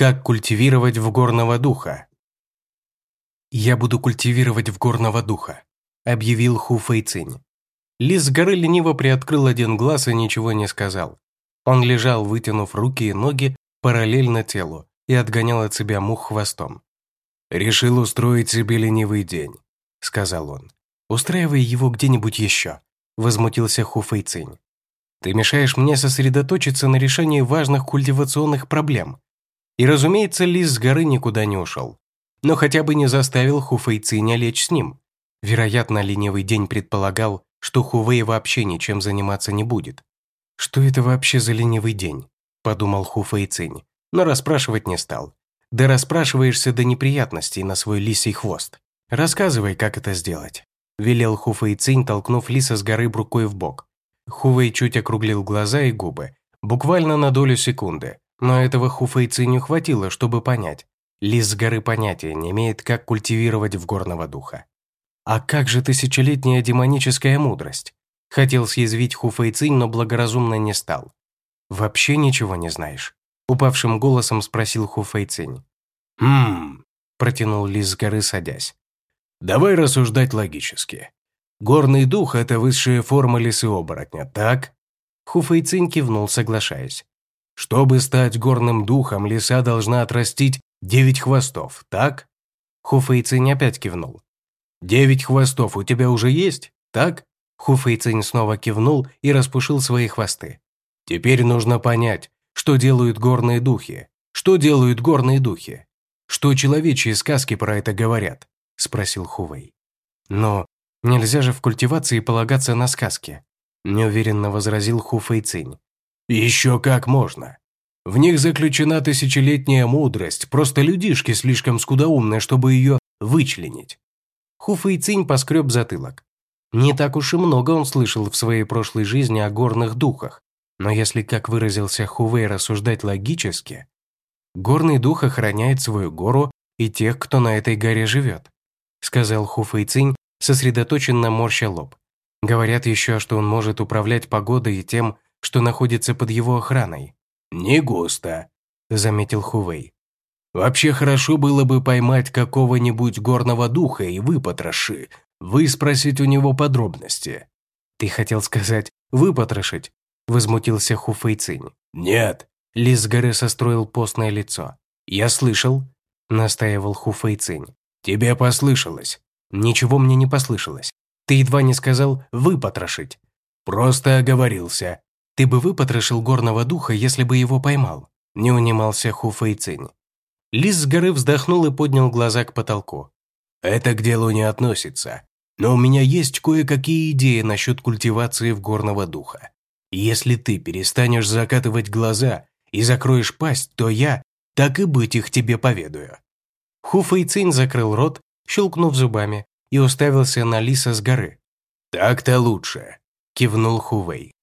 Как культивировать в горного духа? «Я буду культивировать в горного духа», – объявил Ху Фэйцинь. Лис с горы лениво приоткрыл один глаз и ничего не сказал. Он лежал, вытянув руки и ноги параллельно телу и отгонял от себя мух хвостом. «Решил устроить себе ленивый день», – сказал он. «Устраивай его где-нибудь еще», – возмутился Ху Фэйцинь. «Ты мешаешь мне сосредоточиться на решении важных культивационных проблем». И, разумеется, лис с горы никуда не ушел. Но хотя бы не заставил Ху Фэйциня лечь с ним. Вероятно, ленивый день предполагал, что Хувей вообще ничем заниматься не будет. «Что это вообще за ленивый день?» – подумал Ху Фэйцинь, но расспрашивать не стал. Да расспрашиваешься до неприятностей на свой лисий хвост. Рассказывай, как это сделать. Велел Хуфэй Цинь, толкнув лиса с горы рукой в бок. Хувей чуть округлил глаза и губы, буквально на долю секунды. Но этого Хуфэй Циню хватило, чтобы понять. Лис с горы понятия не имеет, как культивировать в горного духа. «А как же тысячелетняя демоническая мудрость?» Хотел съязвить Хуфэй Цинь, но благоразумно не стал. «Вообще ничего не знаешь?» Упавшим голосом спросил Ху Фэйцинь. «Хм...» – протянул Лис с горы, садясь. «Давай рассуждать логически. Горный дух – это высшая форма лисы-оборотня, так?» Ху Фэйцинь кивнул, соглашаясь. «Чтобы стать горным духом, лиса должна отрастить девять хвостов, так?» Ху Фэйцинь опять кивнул. «Девять хвостов у тебя уже есть, так?» Ху Фэйцинь снова кивнул и распушил свои хвосты. «Теперь нужно понять, что делают горные духи? Что делают горные духи? Что человечьи сказки про это говорят? Спросил Хувей. Но нельзя же в культивации полагаться на сказки. Неуверенно возразил Хуфэй Цинь. Еще как можно. В них заключена тысячелетняя мудрость, просто людишки слишком скудоумные, чтобы ее вычленить. Цинь поскреб затылок. Не так уж и много он слышал в своей прошлой жизни о горных духах, но если, как выразился Хувей, рассуждать логически, горный дух охраняет свою гору и тех, кто на этой горе живет, сказал Хуфэй Цинь, сосредоточенно морща лоб. Говорят еще, что он может управлять погодой и тем, что находится под его охраной. «Не густо», – заметил Хувей. «Вообще хорошо было бы поймать какого-нибудь горного духа и выпотроши, выспросить у него подробности». «Ты хотел сказать «выпотрошить», возмутился Ху Фэйцинь. «Нет!» Лис с горы состроил постное лицо. «Я слышал», – настаивал Ху Фэйцинь. «Тебе послышалось». «Ничего мне не послышалось. Ты едва не сказал «выпотрошить». «Просто оговорился». «Ты бы выпотрошил горного духа, если бы его поймал», – не унимался Ху Фэйцинь. Лис с горы вздохнул и поднял глаза к потолку. «Это к делу не относится. Но у меня есть кое-какие идеи насчет культивации в горного духа. Если ты перестанешь закатывать глаза и закроешь пасть, то я, так и быть, их тебе поведаю». Ху Фэйцинь закрыл рот, щелкнув зубами, и уставился на лиса с горы. «Так-то лучше», – кивнул Хувей.